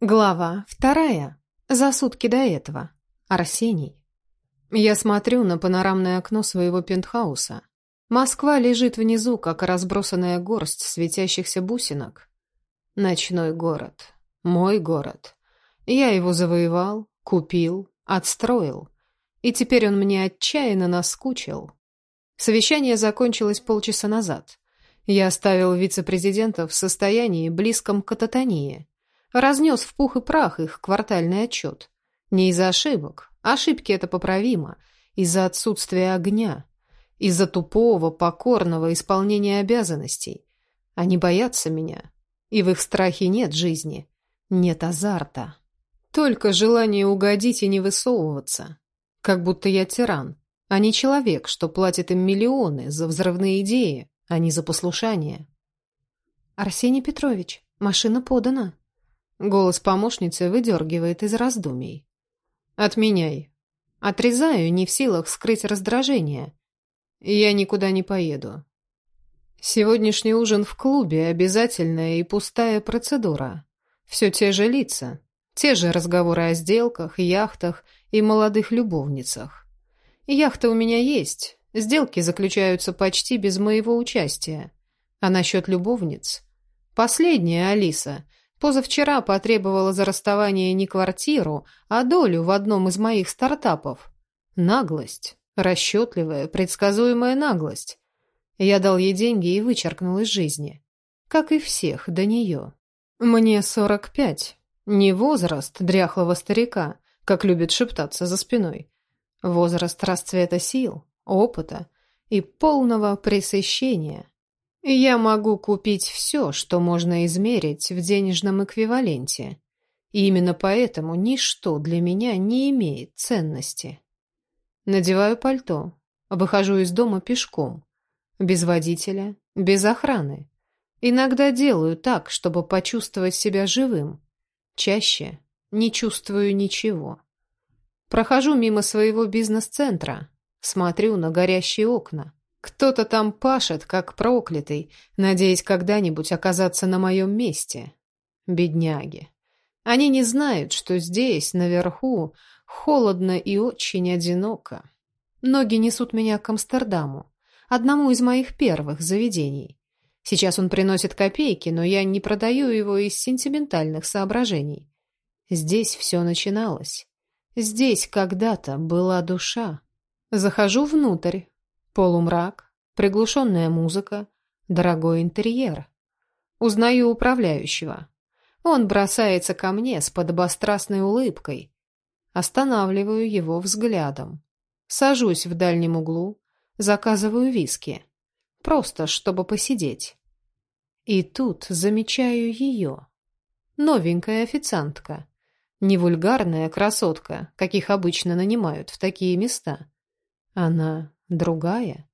Глава вторая. За сутки до этого. Арсений. Я смотрю на панорамное окно своего пентхауса. Москва лежит внизу, как разбросанная горсть светящихся бусинок. Ночной город. Мой город. Я его завоевал, купил, отстроил. И теперь он мне отчаянно наскучил. Совещание закончилось полчаса назад. Я оставил вице-президента в состоянии, близком к кататонии. Разнес в пух и прах их квартальный отчет. Не из-за ошибок. Ошибки это поправимо. Из-за отсутствия огня. Из-за тупого, покорного исполнения обязанностей. Они боятся меня. И в их страхе нет жизни. Нет азарта. Только желание угодить и не высовываться. Как будто я тиран, а не человек, что платит им миллионы за взрывные идеи, а не за послушание. «Арсений Петрович, машина подана», Голос помощницы выдергивает из раздумий. «Отменяй. Отрезаю, не в силах скрыть раздражение. Я никуда не поеду. Сегодняшний ужин в клубе – обязательная и пустая процедура. Все те же лица, те же разговоры о сделках, яхтах и молодых любовницах. Яхта у меня есть, сделки заключаются почти без моего участия. А насчет любовниц? Последняя, Алиса – Позавчера потребовала за расставание не квартиру, а долю в одном из моих стартапов. Наглость. Расчетливая, предсказуемая наглость. Я дал ей деньги и вычеркнул из жизни. Как и всех до нее. Мне сорок пять. Не возраст дряхлого старика, как любит шептаться за спиной. Возраст расцвета сил, опыта и полного пресыщения. Я могу купить все, что можно измерить в денежном эквиваленте. И именно поэтому ничто для меня не имеет ценности. Надеваю пальто, выхожу из дома пешком, без водителя, без охраны. Иногда делаю так, чтобы почувствовать себя живым. Чаще не чувствую ничего. Прохожу мимо своего бизнес-центра, смотрю на горящие окна. Кто-то там пашет, как проклятый, надеясь когда-нибудь оказаться на моем месте. Бедняги. Они не знают, что здесь, наверху, холодно и очень одиноко. Ноги несут меня к Амстердаму, одному из моих первых заведений. Сейчас он приносит копейки, но я не продаю его из сентиментальных соображений. Здесь все начиналось. Здесь когда-то была душа. Захожу внутрь, Полумрак, приглушенная музыка, дорогой интерьер. Узнаю управляющего. Он бросается ко мне с подобострастной улыбкой. Останавливаю его взглядом. Сажусь в дальнем углу, заказываю виски. Просто, чтобы посидеть. И тут замечаю ее. Новенькая официантка. Не вульгарная красотка, каких обычно нанимают в такие места. Она другая.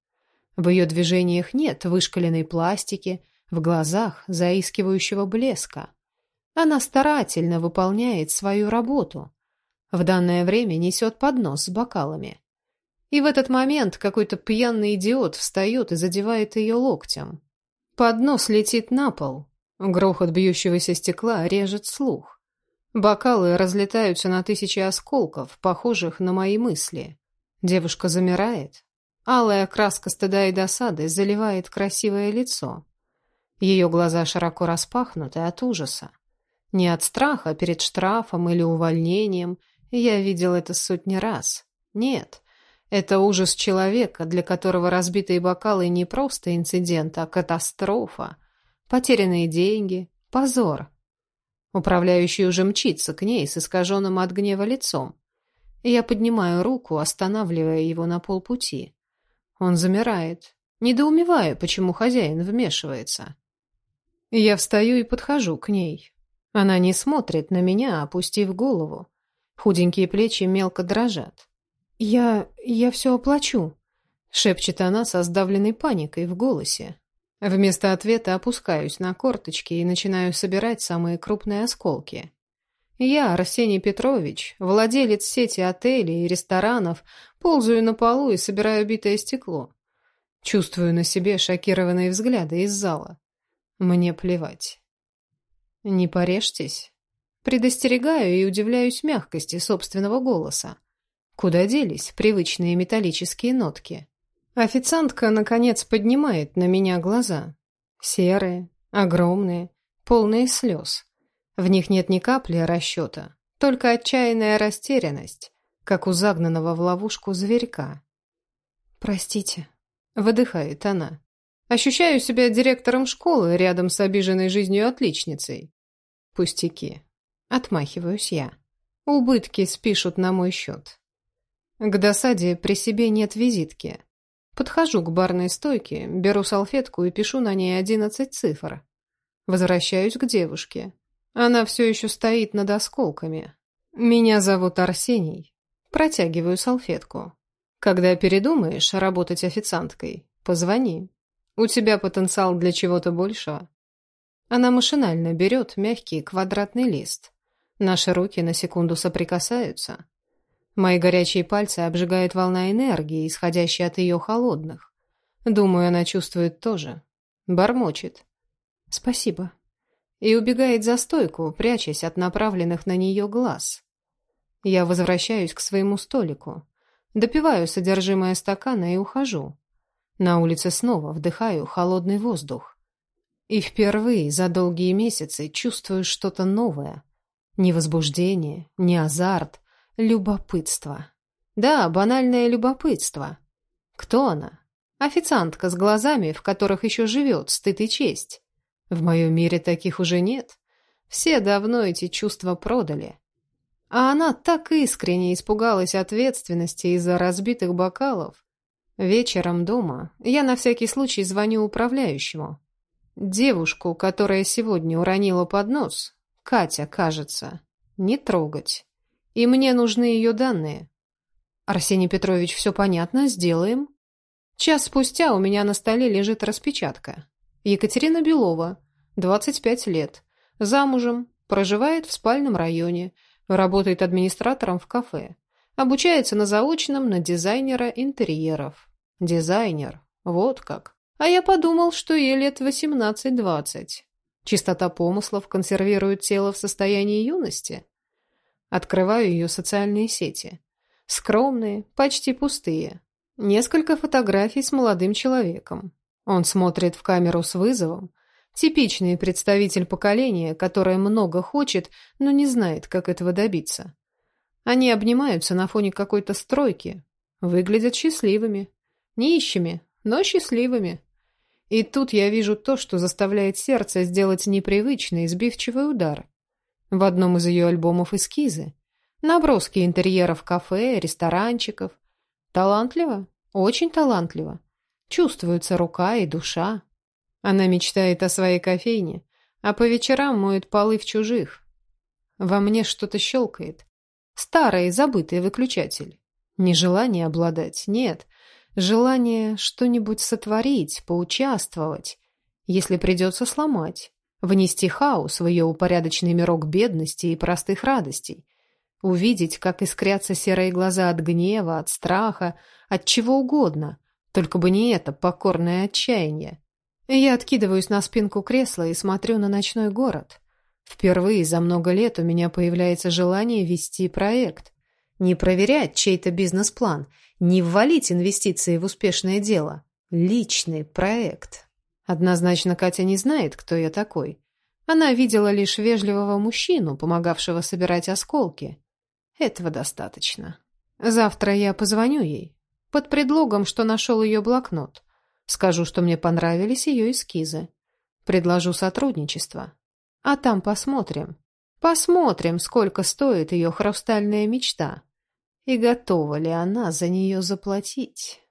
В ее движениях нет вышкаленной пластики, в глазах заискивающего блеска. Она старательно выполняет свою работу. В данное время несет поднос с бокалами. И в этот момент какой-то пьяный идиот встает и задевает ее локтем. Поднос летит на пол. Грохот бьющегося стекла режет слух. Бокалы разлетаются на тысячи осколков, похожих на мои мысли. Девушка замирает, Алая краска стыда и досады заливает красивое лицо. Ее глаза широко распахнуты от ужаса. Не от страха перед штрафом или увольнением, я видел это сотни раз. Нет, это ужас человека, для которого разбитые бокалы не просто инцидент, а катастрофа. Потерянные деньги, позор. Управляющий уже мчится к ней с искаженным от гнева лицом. Я поднимаю руку, останавливая его на полпути. Он замирает, недоумевая, почему хозяин вмешивается. Я встаю и подхожу к ней. Она не смотрит на меня, опустив голову. Худенькие плечи мелко дрожат. «Я... я все оплачу», — шепчет она со сдавленной паникой в голосе. Вместо ответа опускаюсь на корточки и начинаю собирать самые крупные осколки. Я, Арсений Петрович, владелец сети отелей и ресторанов, ползаю на полу и собираю битое стекло. Чувствую на себе шокированные взгляды из зала. Мне плевать. «Не порежьтесь», — Предостерегаю и удивляюсь мягкости собственного голоса. Куда делись привычные металлические нотки? Официантка, наконец, поднимает на меня глаза. Серые, огромные, полные слез. В них нет ни капли расчета, только отчаянная растерянность, как у загнанного в ловушку зверька. «Простите», — выдыхает она. «Ощущаю себя директором школы рядом с обиженной жизнью отличницей». «Пустяки». Отмахиваюсь я. Убытки спишут на мой счет. К досаде при себе нет визитки. Подхожу к барной стойке, беру салфетку и пишу на ней одиннадцать цифр. Возвращаюсь к девушке. Она все еще стоит над осколками. Меня зовут Арсений. Протягиваю салфетку. Когда передумаешь работать официанткой, позвони. У тебя потенциал для чего-то большего. Она машинально берет мягкий квадратный лист. Наши руки на секунду соприкасаются. Мои горячие пальцы обжигает волна энергии, исходящая от ее холодных. Думаю, она чувствует тоже. Бормочет. «Спасибо» и убегает за стойку, прячась от направленных на нее глаз. Я возвращаюсь к своему столику, допиваю содержимое стакана и ухожу. На улице снова вдыхаю холодный воздух. И впервые за долгие месяцы чувствую что-то новое. Не возбуждение, не азарт, любопытство. Да, банальное любопытство. Кто она? Официантка с глазами, в которых еще живет стыд и честь. В моем мире таких уже нет. Все давно эти чувства продали. А она так искренне испугалась ответственности из-за разбитых бокалов. Вечером дома я на всякий случай звоню управляющему. Девушку, которая сегодня уронила поднос, Катя, кажется, не трогать. И мне нужны ее данные. Арсений Петрович, все понятно, сделаем. Час спустя у меня на столе лежит распечатка. Екатерина Белова, 25 лет, замужем, проживает в спальном районе, работает администратором в кафе, обучается на заочном на дизайнера интерьеров. Дизайнер, вот как. А я подумал, что ей лет 18-20. Чистота помыслов консервирует тело в состоянии юности. Открываю ее социальные сети. Скромные, почти пустые. Несколько фотографий с молодым человеком. Он смотрит в камеру с вызовом. Типичный представитель поколения, которое много хочет, но не знает, как этого добиться. Они обнимаются на фоне какой-то стройки. Выглядят счастливыми. Нищими, но счастливыми. И тут я вижу то, что заставляет сердце сделать непривычный, сбивчивый удар. В одном из ее альбомов эскизы. Наброски интерьеров кафе, ресторанчиков. Талантливо, очень талантливо. Чувствуются рука и душа. Она мечтает о своей кофейне, а по вечерам моет полы в чужих. Во мне что-то щелкает. Старый, забытый выключатель. Не желание обладать, нет. Желание что-нибудь сотворить, поучаствовать. Если придется сломать. Внести хаос в ее упорядоченный мирок бедности и простых радостей. Увидеть, как искрятся серые глаза от гнева, от страха, от чего угодно. Только бы не это покорное отчаяние. Я откидываюсь на спинку кресла и смотрю на ночной город. Впервые за много лет у меня появляется желание вести проект. Не проверять чей-то бизнес-план, не ввалить инвестиции в успешное дело. Личный проект. Однозначно Катя не знает, кто я такой. Она видела лишь вежливого мужчину, помогавшего собирать осколки. Этого достаточно. Завтра я позвоню ей, под предлогом, что нашел ее блокнот. Скажу, что мне понравились ее эскизы. Предложу сотрудничество. А там посмотрим. Посмотрим, сколько стоит ее хрустальная мечта. И готова ли она за нее заплатить.